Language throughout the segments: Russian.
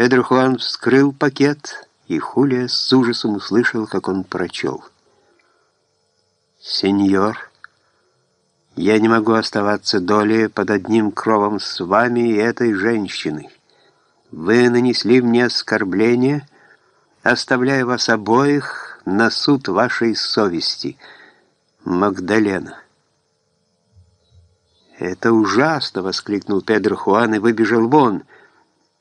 Педро Хуан вскрыл пакет, и Хулия с ужасом услышал, как он прочел. «Сеньор, я не могу оставаться долей под одним кровом с вами и этой женщиной. Вы нанесли мне оскорбление, оставляя вас обоих на суд вашей совести. Магдалена». «Это ужасно!» — воскликнул Педро Хуан и выбежал вон.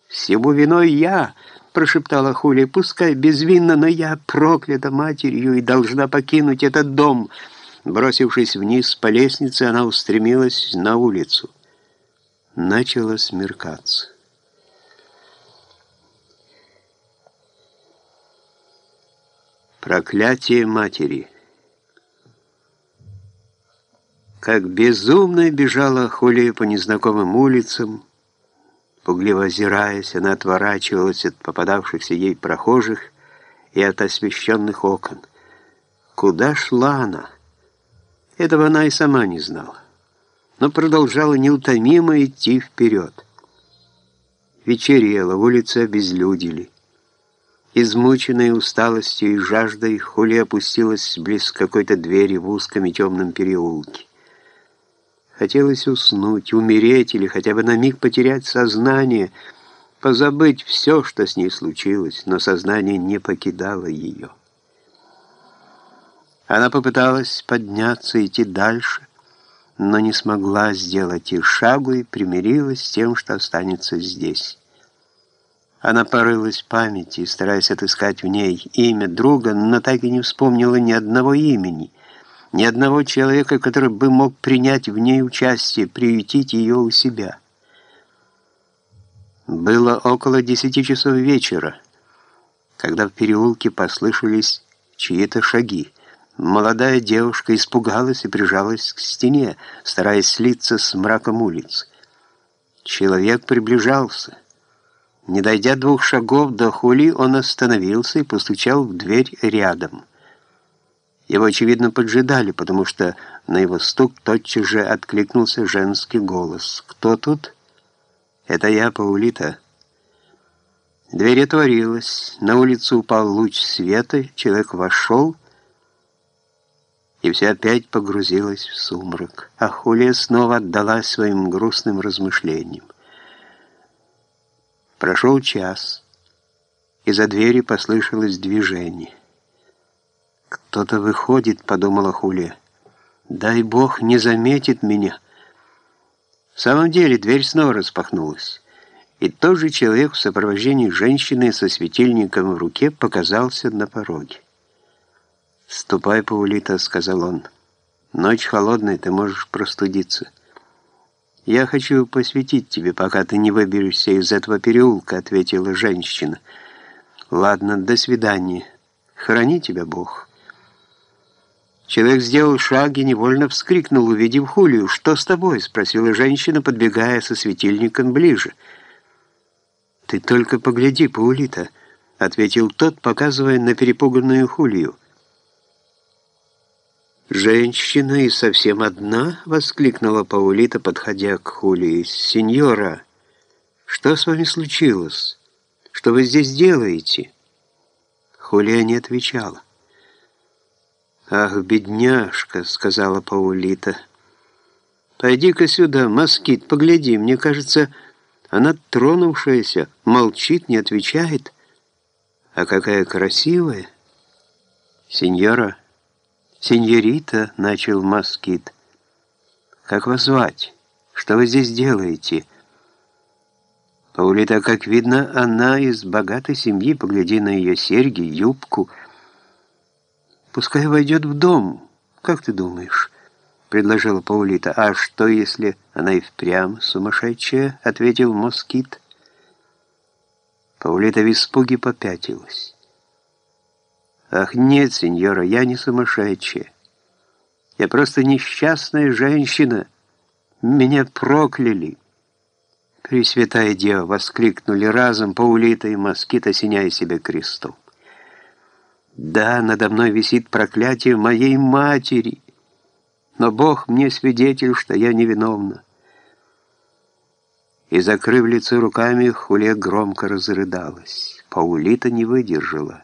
«Всему виной я!» — прошептала Хулия. «Пускай безвинно, но я проклята матерью и должна покинуть этот дом». Бросившись вниз по лестнице, она устремилась на улицу. Начало смеркаться. Проклятие матери. Как безумно бежала Хулия по незнакомым улицам, Пугливо озираясь, она отворачивалась от попадавшихся ей прохожих и от освещенных окон. Куда шла она? Этого она и сама не знала, но продолжала неутомимо идти вперед. Вечерело, улицы обезлюдили. Измученная усталостью и жаждой, Хули опустилась близ какой-то двери в узком и темном переулке. Хотелось уснуть, умереть или хотя бы на миг потерять сознание, позабыть все, что с ней случилось, но сознание не покидало ее. Она попыталась подняться, идти дальше, но не смогла сделать и шагу и примирилась с тем, что останется здесь. Она порылась в памяти, стараясь отыскать в ней имя друга, но так и не вспомнила ни одного имени — ни одного человека, который бы мог принять в ней участие, приютить ее у себя. Было около десяти часов вечера, когда в переулке послышались чьи-то шаги. Молодая девушка испугалась и прижалась к стене, стараясь слиться с мраком улиц. Человек приближался. Не дойдя двух шагов до хули, он остановился и постучал в дверь рядом. Его, очевидно, поджидали, потому что на его стук тотчас же откликнулся женский голос. «Кто тут?» «Это я, Паулита». Дверь отворилась, на улицу упал луч света, человек вошел, и все опять погрузилось в сумрак. А Хулия снова отдалась своим грустным размышлениям. Прошел час, и за двери послышалось движение. «Кто-то выходит», — подумала Хулия. «Дай Бог не заметит меня». В самом деле дверь снова распахнулась, и тот же человек в сопровождении женщины со светильником в руке показался на пороге. «Ступай, Паулита», — сказал он. «Ночь холодная, ты можешь простудиться». «Я хочу посвятить тебе, пока ты не выберешься из этого переулка», — ответила женщина. «Ладно, до свидания. Храни тебя Бог». Человек сделал шаг и невольно вскрикнул, увидев Хулию. «Что с тобой?» — спросила женщина, подбегая со светильником ближе. «Ты только погляди, Паулита», — ответил тот, показывая на перепуганную Хулию. «Женщина и совсем одна?» — воскликнула Паулита, подходя к Хулии. «Сеньора, что с вами случилось? Что вы здесь делаете?» Хулия не отвечала. «Ах, бедняжка!» — сказала Паулита. «Пойди-ка сюда, москит, погляди. Мне кажется, она тронувшаяся, молчит, не отвечает. А какая красивая!» «Сеньора, сеньорита!» — начал москит. «Как вас звать? Что вы здесь делаете?» Паулита, как видно, она из богатой семьи. Погляди на ее серьги, юбку — Пускай войдет в дом. Как ты думаешь?» — предложила Паулита. «А что, если она и впрямь сумасшедшая?» — ответил москит. Паулита в испуге попятилась. «Ах, нет, сеньора, я не сумасшедшая. Я просто несчастная женщина. Меня прокляли». «Пресвятая Дева!» — воскликнули разом Паулита и москит, осеняя себя крестом. Да, надо мной висит проклятие моей матери, но Бог мне свидетель, что я невиновна. И, закрыв лицо руками, Хуле громко разрыдалась. Паулита не выдержала.